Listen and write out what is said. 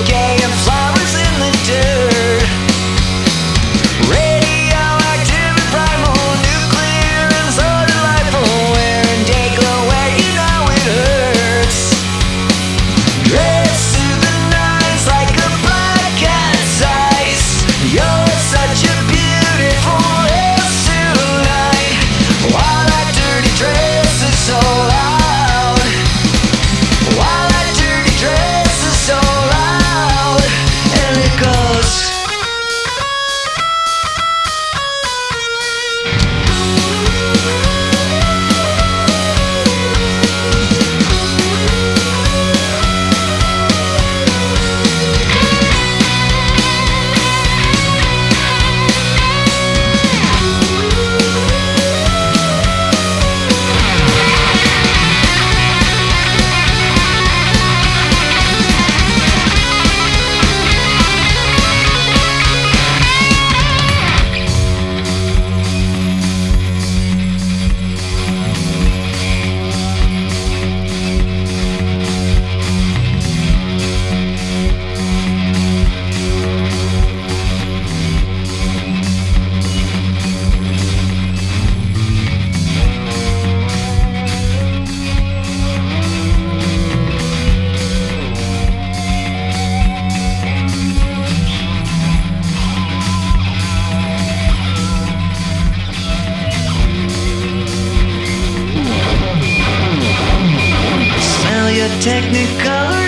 okay and fly. Technicolor